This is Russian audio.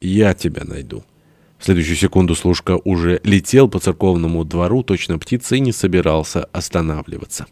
Я тебя найду». В следующую секунду служка уже летел по церковному двору, точно птица, и не собирался останавливаться.